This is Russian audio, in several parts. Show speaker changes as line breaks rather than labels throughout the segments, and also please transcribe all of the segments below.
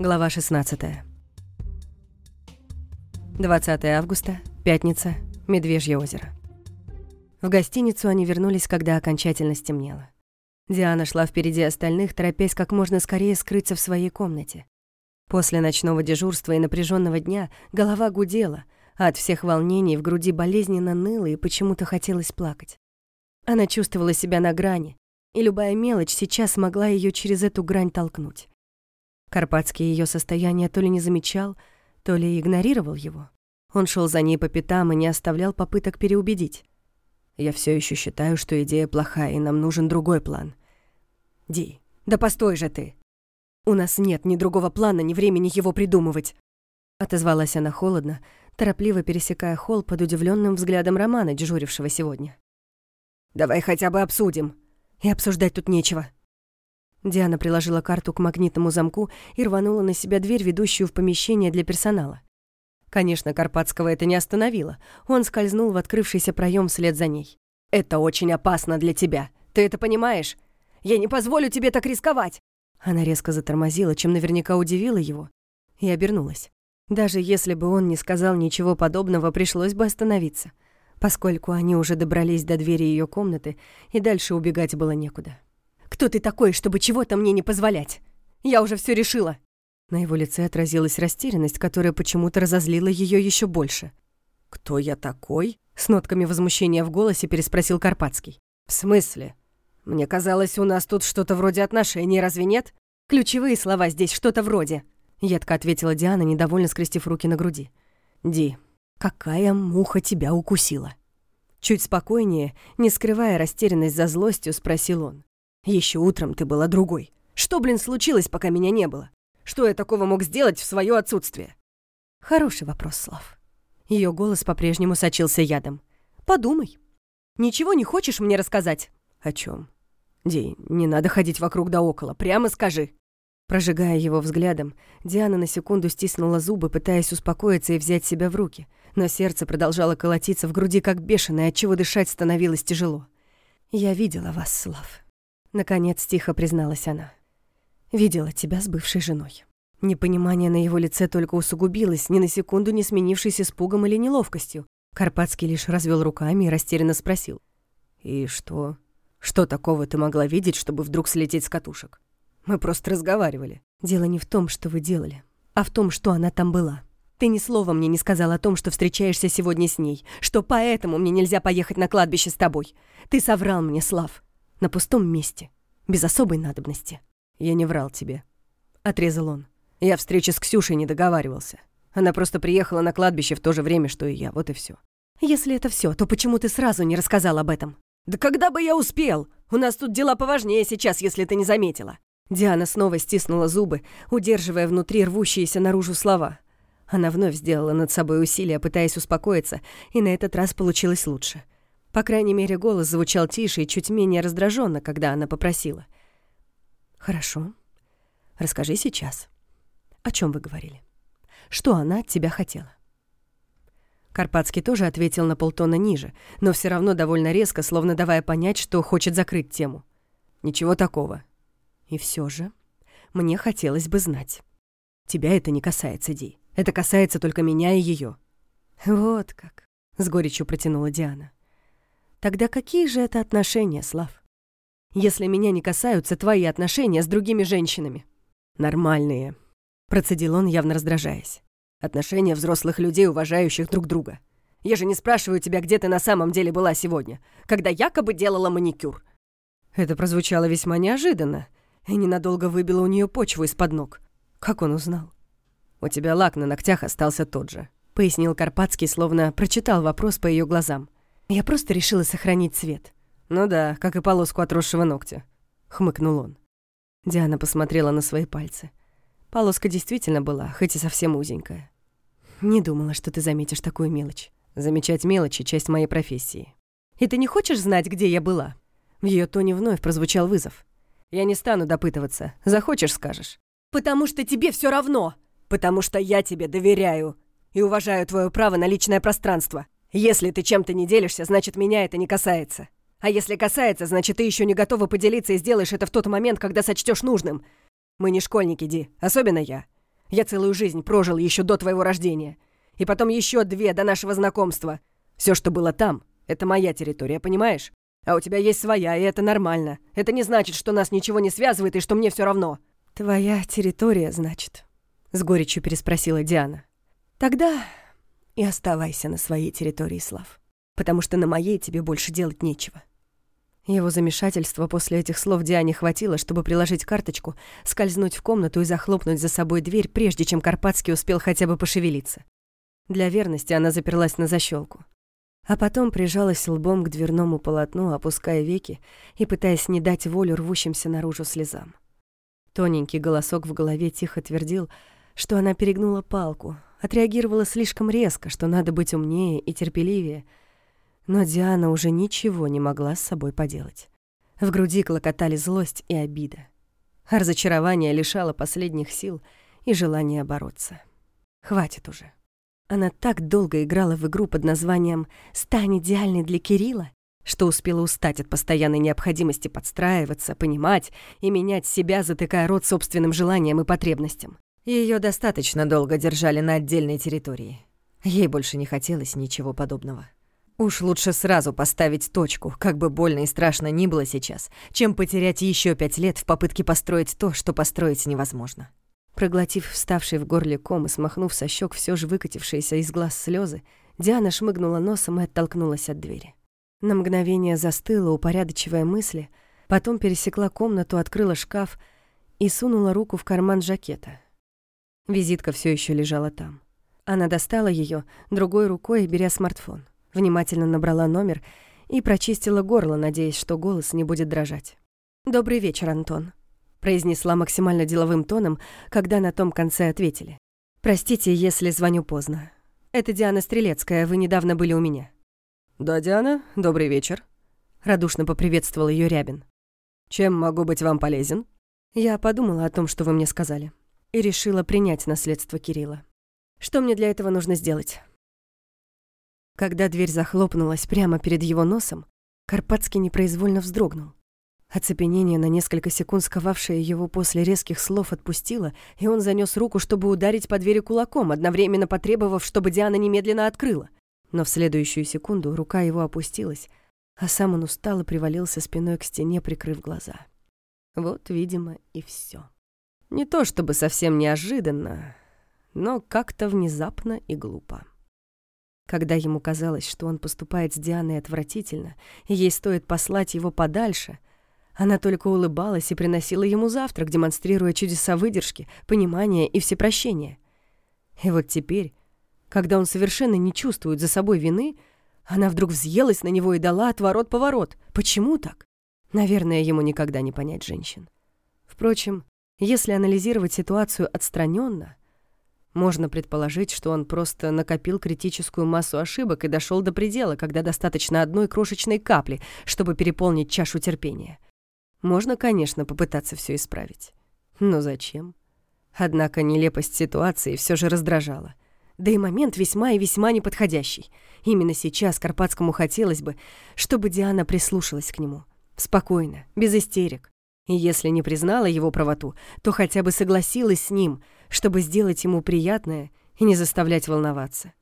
Глава 16. 20 августа, пятница, Медвежье озеро. В гостиницу они вернулись, когда окончательно стемнело. Диана шла впереди остальных, торопясь как можно скорее скрыться в своей комнате. После ночного дежурства и напряженного дня голова гудела, а от всех волнений в груди болезненно ныло и почему-то хотелось плакать. Она чувствовала себя на грани, и любая мелочь сейчас могла ее через эту грань толкнуть. Карпатский ее состояние то ли не замечал, то ли игнорировал его. Он шел за ней по пятам и не оставлял попыток переубедить. «Я все еще считаю, что идея плохая, и нам нужен другой план». «Ди, да постой же ты! У нас нет ни другого плана, ни времени его придумывать!» Отозвалась она холодно, торопливо пересекая холл под удивленным взглядом Романа, дежурившего сегодня. «Давай хотя бы обсудим. И обсуждать тут нечего. Диана приложила карту к магнитному замку и рванула на себя дверь, ведущую в помещение для персонала. Конечно, Карпатского это не остановило. Он скользнул в открывшийся проем вслед за ней. «Это очень опасно для тебя. Ты это понимаешь? Я не позволю тебе так рисковать!» Она резко затормозила, чем наверняка удивила его, и обернулась. Даже если бы он не сказал ничего подобного, пришлось бы остановиться, поскольку они уже добрались до двери ее комнаты, и дальше убегать было некуда. Кто ты такой, чтобы чего-то мне не позволять? Я уже все решила». На его лице отразилась растерянность, которая почему-то разозлила ее еще больше. «Кто я такой?» — с нотками возмущения в голосе переспросил Карпатский. «В смысле? Мне казалось, у нас тут что-то вроде отношений, разве нет? Ключевые слова здесь что-то вроде», — едко ответила Диана, недовольно скрестив руки на груди. «Ди, какая муха тебя укусила?» Чуть спокойнее, не скрывая растерянность за злостью, спросил он. Еще утром ты была другой. Что, блин, случилось, пока меня не было? Что я такого мог сделать в свое отсутствие? Хороший вопрос, Слав. Ее голос по-прежнему сочился ядом. Подумай. Ничего не хочешь мне рассказать? О чем? Ди, не надо ходить вокруг да около. Прямо скажи. Прожигая его взглядом, Диана на секунду стиснула зубы, пытаясь успокоиться и взять себя в руки, но сердце продолжало колотиться в груди как бешеное, отчего дышать становилось тяжело. «Я видела вас, Слав. Наконец тихо призналась она. «Видела тебя с бывшей женой». Непонимание на его лице только усугубилось, ни на секунду не сменившись испугом или неловкостью. Карпатский лишь развел руками и растерянно спросил. «И что? Что такого ты могла видеть, чтобы вдруг слететь с катушек? Мы просто разговаривали». «Дело не в том, что вы делали, а в том, что она там была. Ты ни слова мне не сказал о том, что встречаешься сегодня с ней, что поэтому мне нельзя поехать на кладбище с тобой. Ты соврал мне, Слав на пустом месте, без особой надобности. «Я не врал тебе», — отрезал он. «Я встречи с Ксюшей не договаривался. Она просто приехала на кладбище в то же время, что и я, вот и все. «Если это все, то почему ты сразу не рассказал об этом?» «Да когда бы я успел? У нас тут дела поважнее сейчас, если ты не заметила». Диана снова стиснула зубы, удерживая внутри рвущиеся наружу слова. Она вновь сделала над собой усилия, пытаясь успокоиться, и на этот раз получилось лучше — по крайней мере, голос звучал тише и чуть менее раздраженно, когда она попросила. «Хорошо. Расскажи сейчас. О чем вы говорили? Что она от тебя хотела?» Карпатский тоже ответил на полтона ниже, но все равно довольно резко, словно давая понять, что хочет закрыть тему. «Ничего такого». «И все же мне хотелось бы знать. Тебя это не касается, Ди. Это касается только меня и ее. «Вот как», — с горечью протянула Диана. Тогда какие же это отношения, Слав? Если меня не касаются твои отношения с другими женщинами? Нормальные, процедил он, явно раздражаясь. Отношения взрослых людей, уважающих друг друга. Я же не спрашиваю тебя, где ты на самом деле была сегодня, когда якобы делала маникюр. Это прозвучало весьма неожиданно и ненадолго выбило у нее почву из-под ног. Как он узнал? У тебя лак на ногтях остался тот же, пояснил Карпатский, словно прочитал вопрос по ее глазам. Я просто решила сохранить цвет. Ну да, как и полоску отросшего ногтя, хмыкнул он. Диана посмотрела на свои пальцы. Полоска действительно была, хоть и совсем узенькая. Не думала, что ты заметишь такую мелочь. Замечать мелочи — часть моей профессии. И ты не хочешь знать, где я была? В ее тоне вновь прозвучал вызов. Я не стану допытываться. Захочешь — скажешь. Потому что тебе все равно. Потому что я тебе доверяю и уважаю твое право на личное пространство. Если ты чем-то не делишься, значит, меня это не касается. А если касается, значит, ты еще не готова поделиться и сделаешь это в тот момент, когда сочтешь нужным. Мы не школьники, Ди, особенно я. Я целую жизнь прожил еще до твоего рождения. И потом еще две до нашего знакомства. Все, что было там, это моя территория, понимаешь? А у тебя есть своя, и это нормально. Это не значит, что нас ничего не связывает и что мне все равно». «Твоя территория, значит?» — с горечью переспросила Диана. «Тогда и оставайся на своей территории, Слав, потому что на моей тебе больше делать нечего». Его замешательства после этих слов Диане хватило, чтобы приложить карточку, скользнуть в комнату и захлопнуть за собой дверь, прежде чем Карпатский успел хотя бы пошевелиться. Для верности она заперлась на защелку а потом прижалась лбом к дверному полотну, опуская веки и пытаясь не дать волю рвущимся наружу слезам. Тоненький голосок в голове тихо твердил, что она перегнула палку, отреагировала слишком резко, что надо быть умнее и терпеливее. Но Диана уже ничего не могла с собой поделать. В груди клокотали злость и обида. разочарование лишало последних сил и желания бороться. Хватит уже. Она так долго играла в игру под названием «Стань идеальной для Кирилла», что успела устать от постоянной необходимости подстраиваться, понимать и менять себя, затыкая рот собственным желаниям и потребностям. Ее достаточно долго держали на отдельной территории. Ей больше не хотелось ничего подобного. Уж лучше сразу поставить точку, как бы больно и страшно ни было сейчас, чем потерять еще пять лет в попытке построить то, что построить невозможно. Проглотив вставший в горле ком и смахнув со щек все же выкатившиеся из глаз слезы, Диана шмыгнула носом и оттолкнулась от двери. На мгновение застыла, упорядочивая мысли, потом пересекла комнату, открыла шкаф и сунула руку в карман жакета. Визитка все еще лежала там. Она достала ее другой рукой, беря смартфон. Внимательно набрала номер и прочистила горло, надеясь, что голос не будет дрожать. «Добрый вечер, Антон», произнесла максимально деловым тоном, когда на том конце ответили. «Простите, если звоню поздно. Это Диана Стрелецкая, вы недавно были у меня».
«Да, Диана, добрый вечер», —
радушно поприветствовал ее Рябин.
«Чем могу быть вам полезен?»
Я подумала о том, что вы мне сказали, и решила принять наследство Кирилла. Что мне для этого нужно сделать? Когда дверь захлопнулась прямо перед его носом, Карпатский непроизвольно вздрогнул. Оцепенение, на несколько секунд сковавшее его после резких слов, отпустило, и он занёс руку, чтобы ударить по двери кулаком, одновременно потребовав, чтобы Диана немедленно открыла. Но в следующую секунду рука его опустилась, а сам он устало привалился спиной к стене, прикрыв глаза. Вот, видимо, и всё. Не то чтобы совсем неожиданно, но как-то внезапно и глупо. Когда ему казалось, что он поступает с Дианой отвратительно, и ей стоит послать его подальше — она только улыбалась и приносила ему завтрак, демонстрируя чудеса выдержки, понимания и всепрощения. И вот теперь, когда он совершенно не чувствует за собой вины, она вдруг взъелась на него и дала отворот-поворот. Почему так? Наверное, ему никогда не понять женщин. Впрочем, если анализировать ситуацию отстраненно, можно предположить, что он просто накопил критическую массу ошибок и дошел до предела, когда достаточно одной крошечной капли, чтобы переполнить чашу терпения. Можно, конечно, попытаться все исправить. Но зачем? Однако нелепость ситуации все же раздражала. Да и момент весьма и весьма неподходящий. Именно сейчас Карпатскому хотелось бы, чтобы Диана прислушалась к нему. Спокойно, без истерик. И если не признала его правоту, то хотя бы согласилась с ним, чтобы сделать ему приятное и не заставлять волноваться.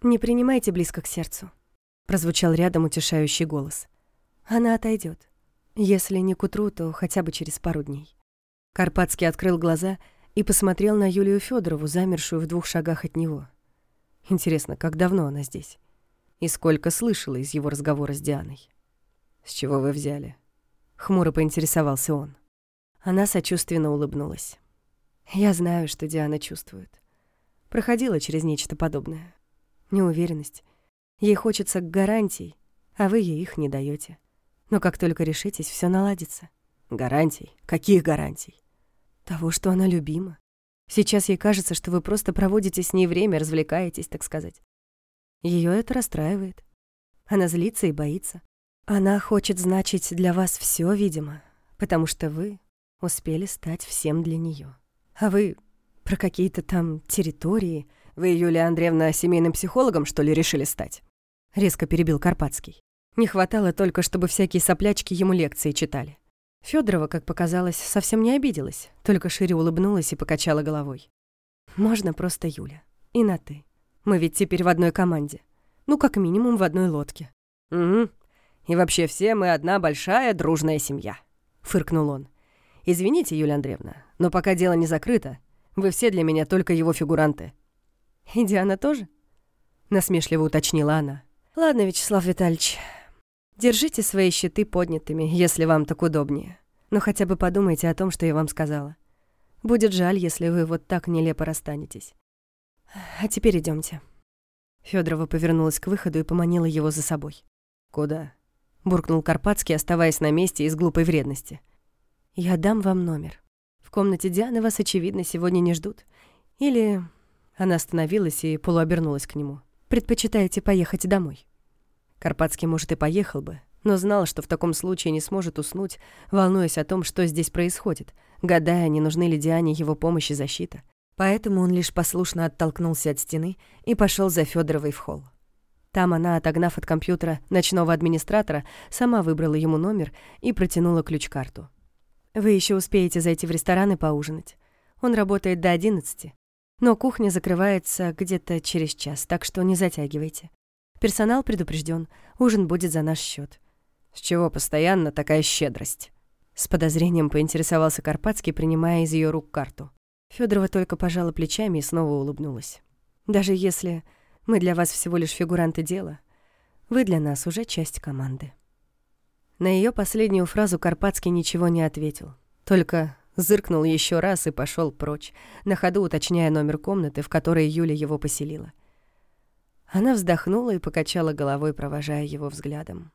«Не принимайте близко к сердцу», — прозвучал рядом утешающий голос. «Она отойдет. Если не к утру, то хотя бы через пару дней. Карпатский открыл глаза и посмотрел на Юлию Федорову, замершую в двух шагах от него. Интересно, как давно она здесь? И сколько слышала из его разговора с Дианой? «С чего вы взяли?» Хмуро поинтересовался он. Она сочувственно улыбнулась. «Я знаю, что Диана чувствует. Проходила через нечто подобное. Неуверенность. Ей хочется гарантий, а вы ей их не даете. Но как только решитесь, все наладится. Гарантий? Каких гарантий? Того, что она любима. Сейчас ей кажется, что вы просто проводите с ней время, развлекаетесь, так сказать. Ее это расстраивает. Она злится и боится. Она хочет значить для вас все, видимо, потому что вы успели стать всем для нее. А вы про какие-то там территории... Вы, Юлия Андреевна, семейным психологом, что ли, решили стать? Резко перебил Карпатский. Не хватало только, чтобы всякие соплячки ему лекции читали. Федорова, как показалось, совсем не обиделась, только шире улыбнулась и покачала головой. Можно просто Юля. И на «ты». Мы ведь теперь в одной команде. Ну, как минимум, в одной лодке.
Угу. И вообще все мы одна большая дружная семья», — фыркнул он. «Извините, Юлия Андреевна, но пока дело не закрыто, вы все для меня только его фигуранты».
«И Диана тоже?» — насмешливо уточнила она. «Ладно, Вячеслав Витальевич, держите свои щиты поднятыми, если вам так удобнее. Но хотя бы подумайте о том, что я вам сказала. Будет жаль, если вы вот так нелепо расстанетесь. А теперь идемте. Федорова повернулась к выходу и поманила его за собой.
«Куда?»
— буркнул Карпатский, оставаясь на месте из глупой вредности. «Я дам вам номер. В комнате Дианы вас, очевидно, сегодня не ждут. Или...» Она остановилась и полуобернулась к нему. «Предпочитаете поехать домой?» Карпатский, может, и поехал бы, но знал, что в таком случае не сможет уснуть, волнуясь о том, что здесь происходит, гадая, не нужны ли Диане его помощь и защита. Поэтому он лишь послушно оттолкнулся от стены и пошел за Федоровой в холл. Там она, отогнав от компьютера ночного администратора, сама выбрала ему номер и протянула ключ-карту. «Вы еще успеете зайти в ресторан и поужинать. Он работает до одиннадцати, но кухня закрывается где-то через час, так что не затягивайте. Персонал предупрежден, ужин будет за наш счет.
«С чего постоянно такая щедрость?»
С подозрением поинтересовался Карпатский, принимая из ее рук карту. Федорова только пожала плечами и снова улыбнулась. «Даже если мы для вас всего лишь фигуранты дела, вы для нас уже часть команды». На ее последнюю фразу Карпатский ничего не ответил, только зыркнул еще раз и пошел прочь, на ходу уточняя номер комнаты, в которой Юля его поселила. Она вздохнула и покачала головой, провожая его взглядом.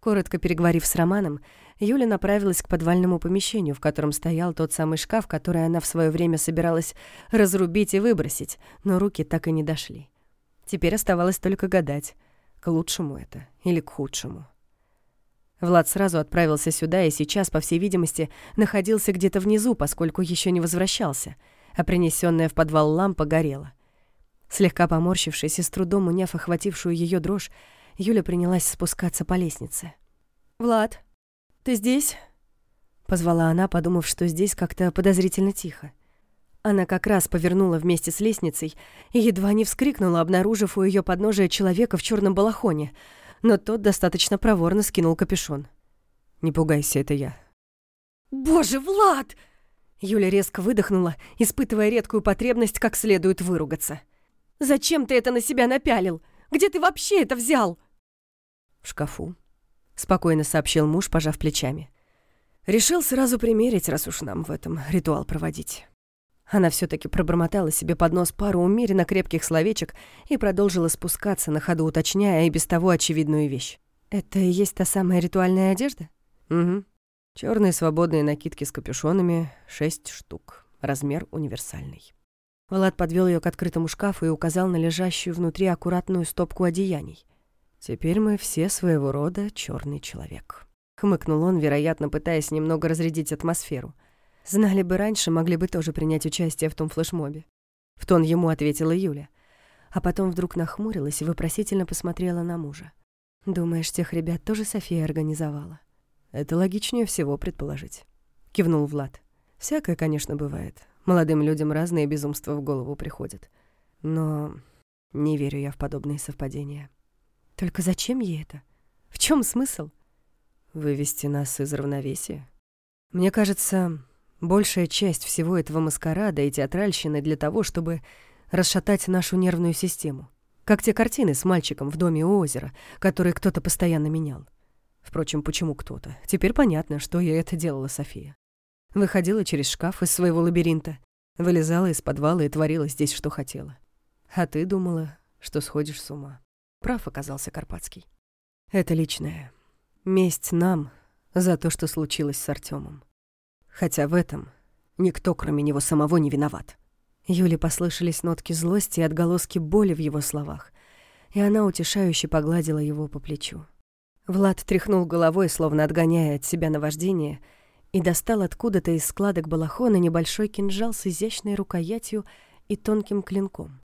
Коротко переговорив с Романом, Юля направилась к подвальному помещению, в котором стоял тот самый шкаф, который она в свое время собиралась разрубить и выбросить, но руки так и не дошли. Теперь оставалось только гадать, к лучшему это или к худшему. Влад сразу отправился сюда и сейчас, по всей видимости, находился где-то внизу, поскольку еще не возвращался, а принесенная в подвал лампа горела. Слегка поморщившись и с трудом уняв охватившую ее дрожь, Юля принялась спускаться по лестнице. «Влад, ты здесь?» Позвала она, подумав, что здесь как-то подозрительно тихо. Она как раз повернула вместе с лестницей и едва не вскрикнула, обнаружив у ее подножия человека в черном балахоне, но тот достаточно проворно скинул капюшон.
«Не пугайся, это я».
«Боже, Влад!» Юля резко выдохнула, испытывая редкую потребность как следует выругаться. «Зачем ты это на себя напялил? Где ты вообще это взял?»
в шкафу», — спокойно сообщил муж, пожав плечами. «Решил сразу примерить, раз уж нам в этом ритуал проводить».
Она все таки пробормотала себе под нос пару умеренно крепких словечек и продолжила спускаться, на ходу уточняя и без того очевидную вещь. «Это и есть та самая ритуальная одежда?»
«Угу. Черные свободные накидки с капюшонами, шесть штук. Размер универсальный».
Влад подвел ее к открытому шкафу и указал на лежащую внутри аккуратную стопку одеяний.
Теперь мы все своего рода черный человек. Хмыкнул он, вероятно, пытаясь немного разрядить атмосферу.
Знали бы раньше, могли бы тоже принять участие в том флешмобе. В тон ему ответила Юля. А потом вдруг нахмурилась и вопросительно посмотрела на мужа. «Думаешь, тех ребят тоже София организовала?»
«Это логичнее всего предположить», — кивнул Влад. «Всякое, конечно, бывает. Молодым людям разные безумства в голову приходят. Но не верю я в подобные совпадения».
Только зачем ей это? В чем смысл?
Вывести нас из равновесия. Мне кажется, большая часть всего этого маскарада и театральщины для того, чтобы расшатать нашу нервную систему. Как те картины с мальчиком в доме у озера, которые кто-то постоянно менял. Впрочем, почему кто-то? Теперь понятно, что я это делала София. Выходила через шкаф из своего лабиринта, вылезала из подвала и творила здесь, что хотела. А ты думала, что сходишь с ума. Прав оказался Карпатский. Это личное. Месть нам за то, что случилось с Артемом. Хотя в этом никто, кроме него самого, не виноват.
Юле послышались нотки злости и отголоски боли в его словах, и она утешающе погладила его по плечу. Влад тряхнул головой, словно отгоняя от себя наваждение, и достал откуда-то из складок балахона небольшой кинжал с изящной рукоятью и тонким клинком.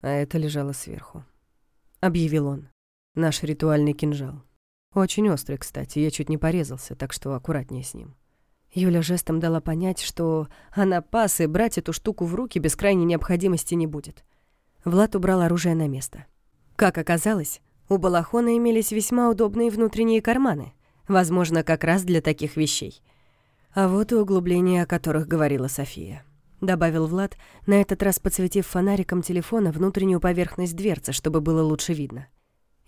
А это лежало сверху. — объявил он. «Наш ритуальный кинжал. Очень острый, кстати, я чуть не порезался, так что аккуратнее с ним.
Юля жестом дала понять, что она пас, и брать эту штуку в руки без крайней необходимости не будет. Влад убрал оружие на место. Как оказалось, у балахона имелись весьма удобные внутренние карманы, возможно, как раз для таких вещей. А вот и углубления, о которых говорила София. Добавил Влад, на этот раз подсветив фонариком телефона внутреннюю поверхность дверцы, чтобы было лучше видно.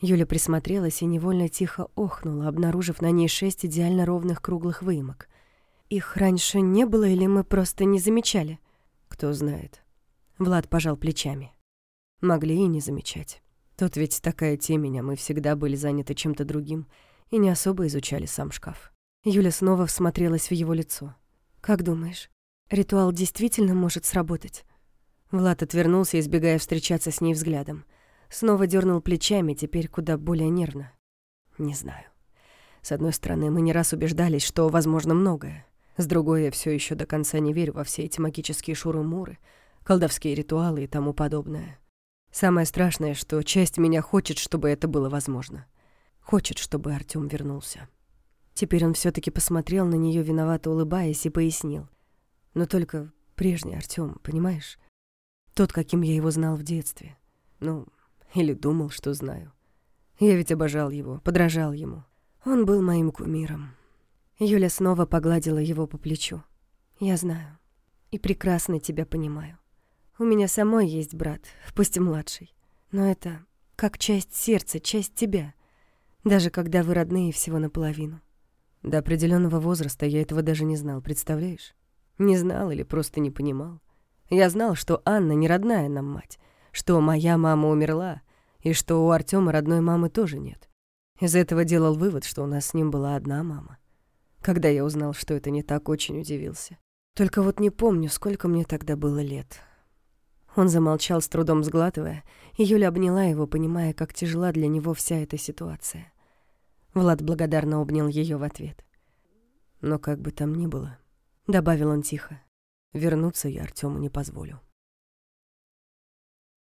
Юля присмотрелась и невольно тихо охнула, обнаружив на ней шесть идеально ровных круглых выемок. Их раньше не было или мы просто не замечали?
Кто знает.
Влад пожал плечами.
Могли и не замечать. Тут ведь такая темень, а мы всегда были заняты чем-то другим и не особо изучали сам шкаф.
Юля снова всмотрелась в его лицо. «Как думаешь, ритуал действительно может сработать?» Влад отвернулся, избегая встречаться с ней взглядом. Снова дернул плечами, теперь куда более нервно.
«Не знаю. С одной стороны, мы не раз убеждались, что возможно многое. С другой, я все еще до конца не верю во все эти магические шуры-муры, колдовские ритуалы и тому подобное. Самое страшное, что часть меня хочет, чтобы это было возможно. Хочет, чтобы Артём вернулся.
Теперь он все таки посмотрел на нее виновато улыбаясь, и пояснил.
Но только прежний Артём, понимаешь? Тот, каким я его знал в детстве. Ну, или думал, что знаю. Я ведь обожал его, подражал ему. Он был моим кумиром.
Юля снова погладила его по плечу. «Я знаю. И прекрасно тебя понимаю. У меня самой есть брат, пусть и младший. Но это как часть сердца, часть тебя. Даже когда вы родные всего наполовину».
До определенного возраста я этого даже не знал, представляешь? Не знал или просто не понимал. Я знал, что Анна не родная нам мать, что моя мама умерла, и что у Артема родной мамы тоже нет. Из этого делал вывод, что у нас с ним была одна мама. Когда я узнал, что это не так, очень удивился. Только вот не помню, сколько мне тогда было лет. Он замолчал, с трудом сглатывая, и Юля обняла его, понимая, как тяжела для него вся эта ситуация. Влад благодарно обнял ее в ответ. «Но как бы там ни было», — добавил он тихо, — «вернуться я Артему не позволю».